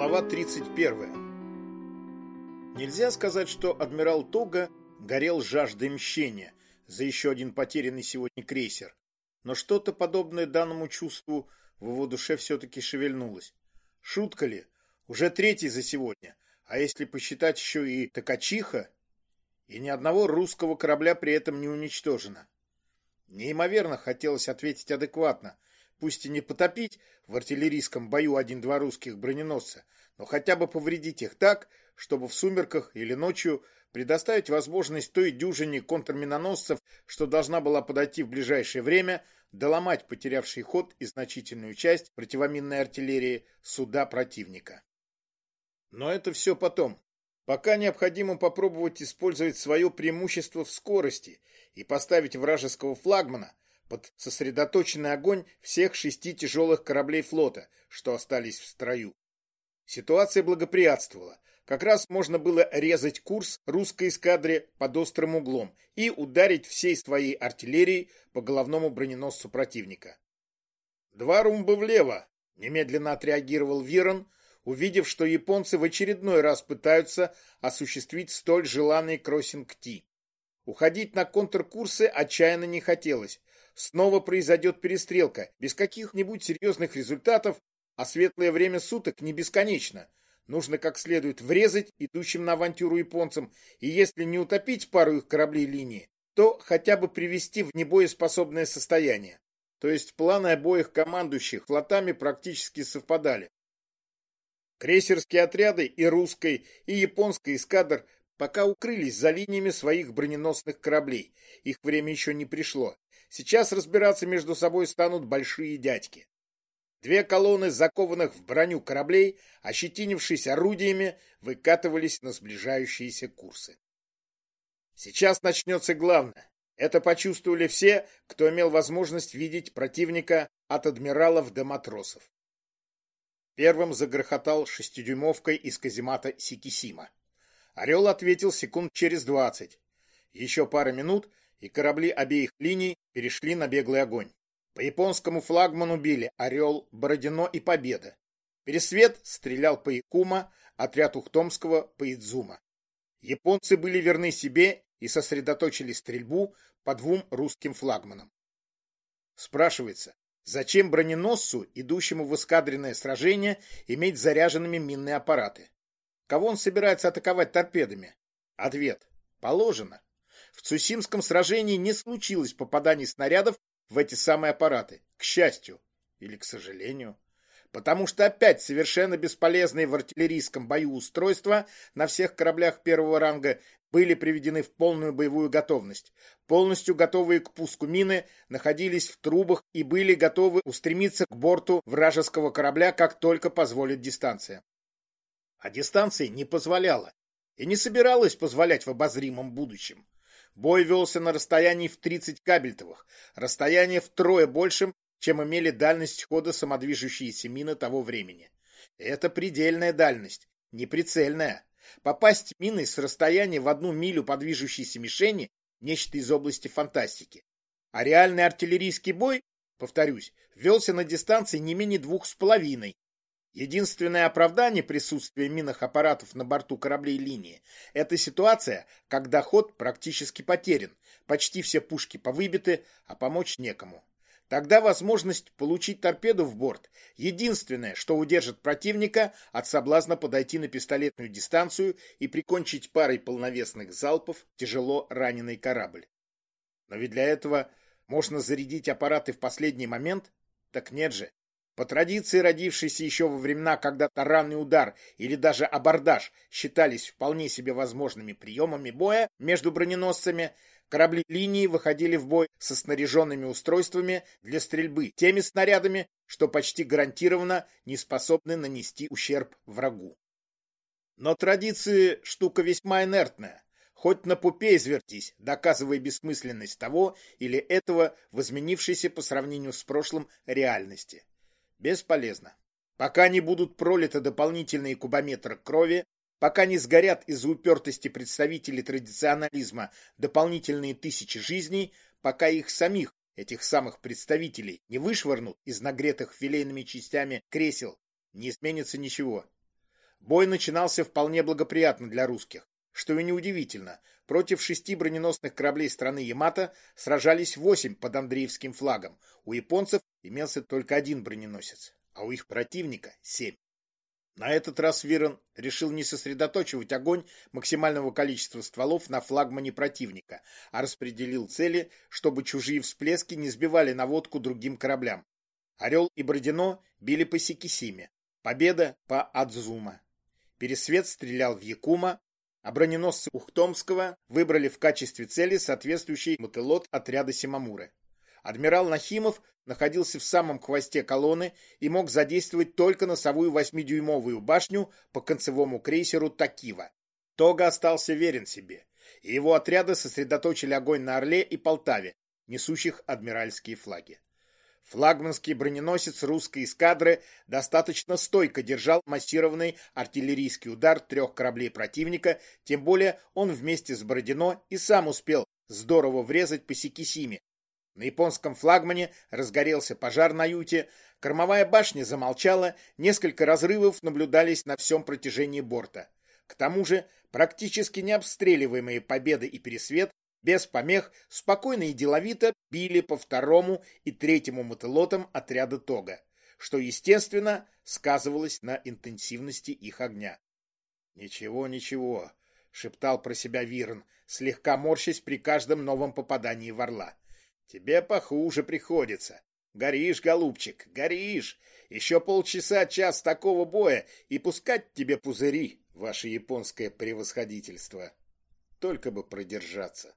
Глава 31. Нельзя сказать, что адмирал Тога горел жаждой мщения за еще один потерянный сегодня крейсер, но что-то подобное данному чувству в его душе все-таки шевельнулось. Шутка ли? Уже третий за сегодня, а если посчитать еще и Токачиха, и ни одного русского корабля при этом не уничтожено. Неимоверно хотелось ответить адекватно – пусть и не потопить в артиллерийском бою один-два русских броненосца, но хотя бы повредить их так, чтобы в сумерках или ночью предоставить возможность той дюжине контрминоносцев, что должна была подойти в ближайшее время, доломать потерявший ход и значительную часть противоминной артиллерии суда противника. Но это все потом. Пока необходимо попробовать использовать свое преимущество в скорости и поставить вражеского флагмана – под сосредоточенный огонь всех шести тяжелых кораблей флота, что остались в строю. Ситуация благоприятствовала. Как раз можно было резать курс русской эскадре под острым углом и ударить всей своей артиллерией по головному броненосцу противника. «Два румба влево!» — немедленно отреагировал Вирон, увидев, что японцы в очередной раз пытаются осуществить столь желанный кроссинг-ти. Уходить на контркурсы отчаянно не хотелось, снова произойдет перестрелка, без каких-нибудь серьезных результатов, а светлое время суток не бесконечно. Нужно как следует врезать идущим на авантюру японцам, и если не утопить пару их кораблей линии, то хотя бы привести в небоеспособное состояние. То есть планы обоих командующих флотами практически совпадали. Крейсерские отряды и русской, и японской эскадр пока укрылись за линиями своих броненосных кораблей. Их время еще не пришло. Сейчас разбираться между собой станут большие дядьки. Две колонны закованных в броню кораблей, ощетинившись орудиями, выкатывались на сближающиеся курсы. Сейчас начнется главное. Это почувствовали все, кто имел возможность видеть противника от адмиралов до матросов. Первым загрохотал шестидюймовкой из каземата Сикисима. Орел ответил секунд через двадцать. Еще пара минут, и корабли обеих линий перешли на беглый огонь. По японскому флагману били «Орел», «Бородино» и «Победа». Пересвет стрелял по Якума, отряд Ухтомского по Идзума. Японцы были верны себе и сосредоточили стрельбу по двум русским флагманам. Спрашивается, зачем броненосцу, идущему в эскадренное сражение, иметь заряженными минные аппараты? Кого он собирается атаковать торпедами? Ответ. Положено. В Цусимском сражении не случилось попаданий снарядов в эти самые аппараты. К счастью. Или к сожалению. Потому что опять совершенно бесполезные в артиллерийском бою устройства на всех кораблях первого ранга были приведены в полную боевую готовность. Полностью готовые к пуску мины находились в трубах и были готовы устремиться к борту вражеского корабля, как только позволит дистанция. А дистанция не позволяла и не собиралась позволять в обозримом будущем. Бой велся на расстоянии в 30 кабельтовых, расстояние втрое большим, чем имели дальность хода самодвижущиеся мины того времени. Это предельная дальность, не прицельная. Попасть миной с расстояния в одну милю по движущейся мишени – нечто из области фантастики. А реальный артиллерийский бой, повторюсь, велся на дистанции не менее двух с половиной, Единственное оправдание присутствия минных аппаратов на борту кораблей линии – это ситуация, когда ход практически потерян, почти все пушки повыбиты, а помочь некому. Тогда возможность получить торпеду в борт – единственное, что удержит противника от соблазна подойти на пистолетную дистанцию и прикончить парой полновесных залпов тяжело раненый корабль. Но ведь для этого можно зарядить аппараты в последний момент? Так нет же. По традиции, родившейся еще во времена, когда таранный удар или даже абордаж считались вполне себе возможными приемами боя между броненосцами, корабли линии выходили в бой со снаряженными устройствами для стрельбы, теми снарядами, что почти гарантированно не способны нанести ущерб врагу. Но традиции – штука весьма инертная. Хоть на пупе извертись, доказывая бессмысленность того или этого в изменившейся по сравнению с прошлым реальности. Бесполезно. Пока не будут пролиты дополнительные кубометры крови, пока не сгорят из-за упертости представителей традиционализма дополнительные тысячи жизней, пока их самих, этих самых представителей, не вышвырнут из нагретых филейными частями кресел, не изменится ничего. Бой начинался вполне благоприятно для русских, что и неудивительно. Против шести броненосных кораблей страны Ямато сражались восемь под Андреевским флагом. У японцев имелся только один броненосец, а у их противника семь. На этот раз Вирон решил не сосредоточивать огонь максимального количества стволов на флагмане противника, а распределил цели, чтобы чужие всплески не сбивали наводку другим кораблям. Орел и Бородино били по Сикисиме, Победа по Адзума. Пересвет стрелял в Якума, а броненосцы Ухтомского выбрали в качестве цели соответствующий мотылот отряда Симамуры. Адмирал Нахимов находился в самом хвосте колонны и мог задействовать только носовую восьмидюймовую башню по концевому крейсеру Такива. Тога остался верен себе, и его отряды сосредоточили огонь на Орле и Полтаве, несущих адмиральские флаги. Флагманский броненосец русской эскадры достаточно стойко держал массированный артиллерийский удар трех кораблей противника, тем более он вместе с Бородино и сам успел здорово врезать по Сикисиме. На японском флагмане разгорелся пожар на юте, кормовая башня замолчала, несколько разрывов наблюдались на всем протяжении борта. К тому же практически необстреливаемые Победа и Пересвет без помех, спокойно и деловито били по второму и третьему мотылотам отряда Тога, что, естественно, сказывалось на интенсивности их огня. «Ничего, ничего», — шептал про себя Вирн, слегка морщась при каждом новом попадании в орла. «Тебе похуже приходится. Горишь, голубчик, горишь. Еще полчаса, час такого боя, и пускать тебе пузыри, ваше японское превосходительство. Только бы продержаться».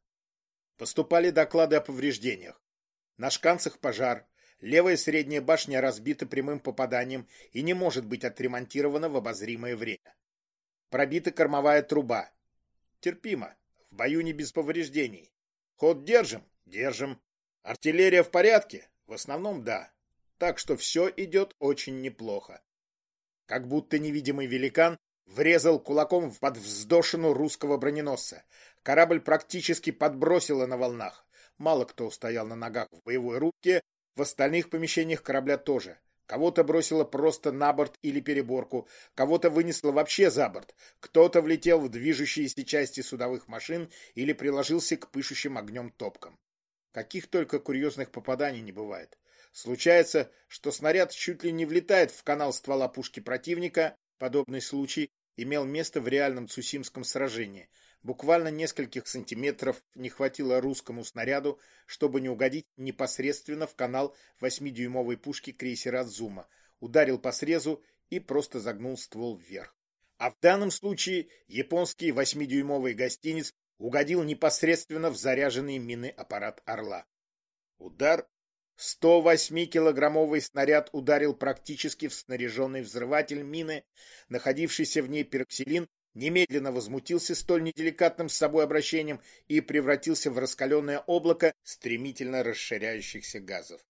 Поступали доклады о повреждениях. На шканцах пожар, левая средняя башня разбита прямым попаданием и не может быть отремонтирована в обозримое время. Пробита кормовая труба. Терпимо, в бою не без повреждений. Ход держим? Держим. Артиллерия в порядке? В основном да. Так что все идет очень неплохо. Как будто невидимый великан врезал кулаком в подвздошину русского броненосца. Корабль практически подбросило на волнах. Мало кто устоял на ногах в боевой рубке, в остальных помещениях корабля тоже. Кого-то бросило просто на борт или переборку, кого-то вынесло вообще за борт, кто-то влетел в движущиеся части судовых машин или приложился к пышущим огнем топкам. Каких только курьезных попаданий не бывает. Случается, что снаряд чуть ли не влетает в канал ствола пушки противника. Подобный случай имел место в реальном Цусимском сражении – Буквально нескольких сантиметров не хватило русскому снаряду, чтобы не угодить непосредственно в канал 8-дюймовой пушки крейсера «Зума». Ударил по срезу и просто загнул ствол вверх. А в данном случае японский 8-дюймовый гостиниц угодил непосредственно в заряженный мины аппарат «Орла». Удар 108-килограммовый снаряд ударил практически в снаряженный взрыватель мины, находившийся в ней пероксилин немедленно возмутился столь неделикатным с собой обращением и превратился в раскаленное облако стремительно расширяющихся газов.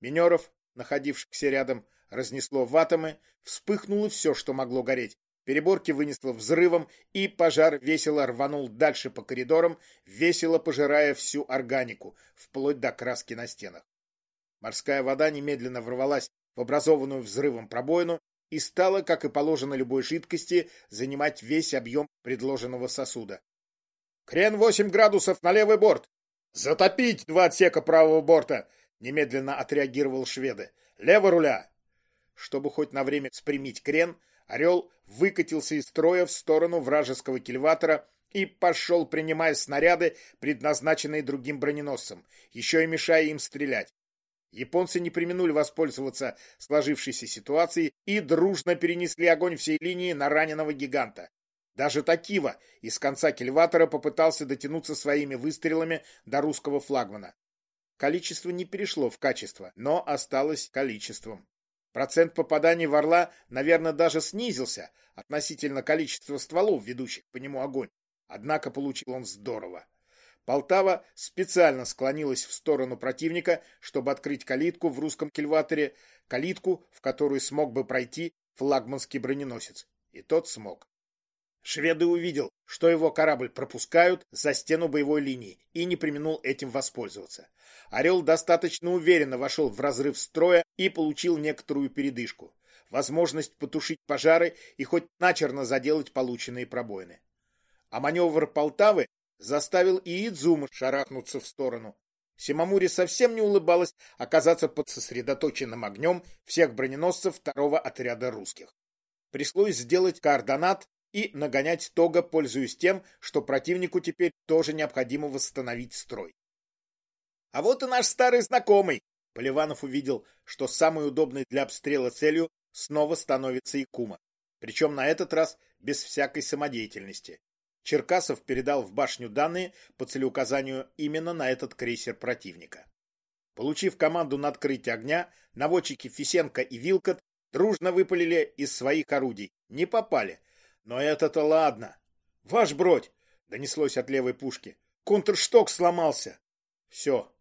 Минеров, находившихся рядом, разнесло в атомы, вспыхнуло все, что могло гореть. Переборки вынесло взрывом, и пожар весело рванул дальше по коридорам, весело пожирая всю органику, вплоть до краски на стенах. Морская вода немедленно ворвалась в образованную взрывом пробоину, и стала, как и положено любой жидкости, занимать весь объем предложенного сосуда. «Крен 8 градусов на левый борт! Затопить два отсека правого борта!» Немедленно отреагировал шведы. «Лево руля!» Чтобы хоть на время спрямить крен, «Орел» выкатился из строя в сторону вражеского кильватора и пошел, принимая снаряды, предназначенные другим броненосцам, еще и мешая им стрелять. Японцы не применули воспользоваться сложившейся ситуацией и дружно перенесли огонь всей линии на раненого гиганта. Даже Такива из конца кильватора попытался дотянуться своими выстрелами до русского флагмана. Количество не перешло в качество, но осталось количеством. Процент попаданий в «Орла», наверное, даже снизился относительно количества стволов, ведущих по нему огонь. Однако получил он здорово. Полтава специально склонилась в сторону противника, чтобы открыть калитку в русском кильваторе, калитку, в которую смог бы пройти флагманский броненосец. И тот смог. Шведы увидел, что его корабль пропускают за стену боевой линии и не применул этим воспользоваться. Орел достаточно уверенно вошел в разрыв строя и получил некоторую передышку. возможность потушить пожары и хоть начерно заделать полученные пробоины. А маневр Полтавы заставил и Идзума шарахнуться в сторону. Симамуре совсем не улыбалось оказаться под сосредоточенным огнем всех броненосцев второго отряда русских. Пришлось сделать координат и нагонять Тога, пользуясь тем, что противнику теперь тоже необходимо восстановить строй. А вот и наш старый знакомый. Поливанов увидел, что самой удобной для обстрела целью снова становится Якума. Причем на этот раз без всякой самодеятельности. Черкасов передал в башню данные по целеуказанию именно на этот крейсер противника. Получив команду на открытие огня, наводчики Фисенко и Вилкот дружно выпалили из своих орудий. Не попали. Но это-то ладно. «Ваш бродь!» — донеслось от левой пушки. «Контршток сломался!» Все.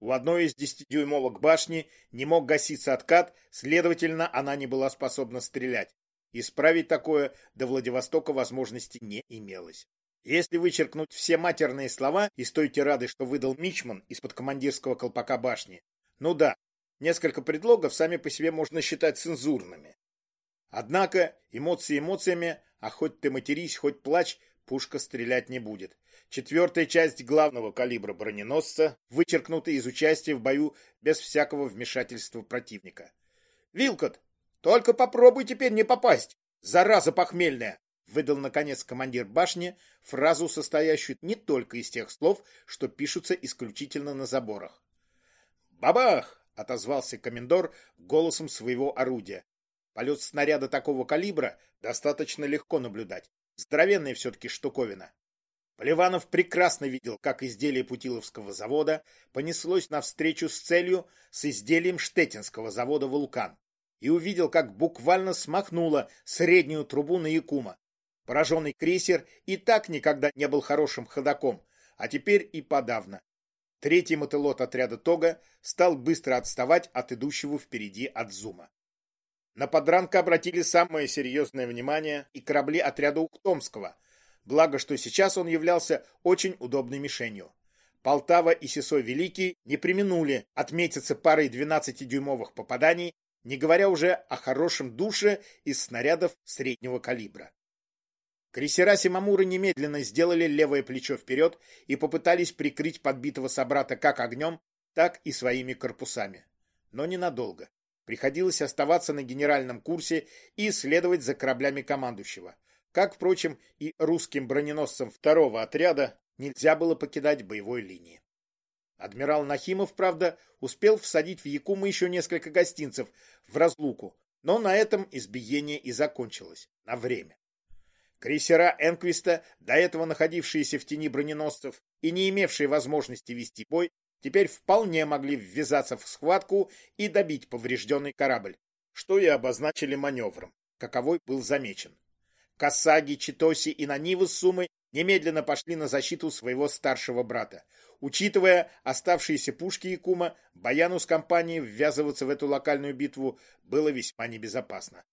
У одной из десятидюймовок башни не мог гаситься откат, следовательно, она не была способна стрелять. Исправить такое до Владивостока возможности не имелось. Если вычеркнуть все матерные слова из той тирады, что выдал Мичман из-под командирского колпака башни, ну да, несколько предлогов сами по себе можно считать цензурными. Однако эмоции эмоциями, а хоть ты матерись, хоть плачь, пушка стрелять не будет. Четвертая часть главного калибра броненосца вычеркнута из участия в бою без всякого вмешательства противника. «Вилкот, только попробуй теперь не попасть, зараза похмельная!» выдал, наконец, командир башни фразу, состоящую не только из тех слов, что пишутся исключительно на заборах. «Бабах!» — отозвался комендор голосом своего орудия. Полет снаряда такого калибра достаточно легко наблюдать. Здоровенная все-таки штуковина. Поливанов прекрасно видел, как изделие Путиловского завода понеслось навстречу с целью с изделием Штетинского завода «Вулкан» и увидел, как буквально смахнуло среднюю трубу на Якума. Пораженный крейсер и так никогда не был хорошим ходаком, а теперь и подавно. Третий мотылот отряда Тога стал быстро отставать от идущего впереди Адзума. На подранка обратили самое серьезное внимание и корабли отряда Ухтомского, благо что сейчас он являлся очень удобной мишенью. Полтава и Сесой Великий не применули отметиться парой 12-дюймовых попаданий, не говоря уже о хорошем душе из снарядов среднего калибра. Крейсера Симамуры немедленно сделали левое плечо вперед и попытались прикрыть подбитого собрата как огнем, так и своими корпусами. Но ненадолго. Приходилось оставаться на генеральном курсе и следовать за кораблями командующего. Как, впрочем, и русским броненосцам второго отряда нельзя было покидать боевой линии. Адмирал Нахимов, правда, успел всадить в Якуму еще несколько гостинцев в разлуку, но на этом избиение и закончилось. На время. Крейсера Энквиста, до этого находившиеся в тени броненосцев и не имевшие возможности вести бой, теперь вполне могли ввязаться в схватку и добить поврежденный корабль, что и обозначили маневром, каковой был замечен. Касаги, Читоси и Нанивы с Сумой немедленно пошли на защиту своего старшего брата. Учитывая оставшиеся пушки Якума, Баяну с компанией ввязываться в эту локальную битву было весьма небезопасно.